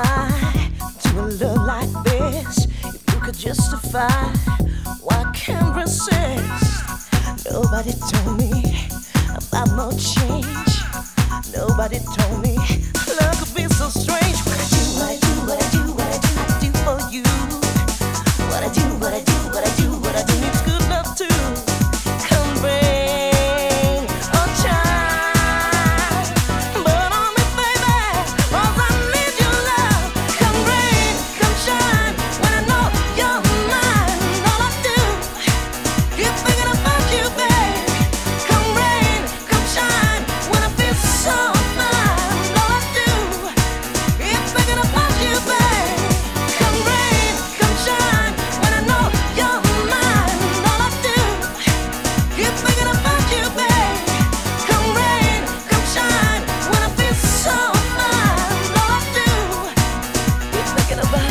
to a love like this. If you could justify why can't. Nobody told me about change. Nobody told talking about.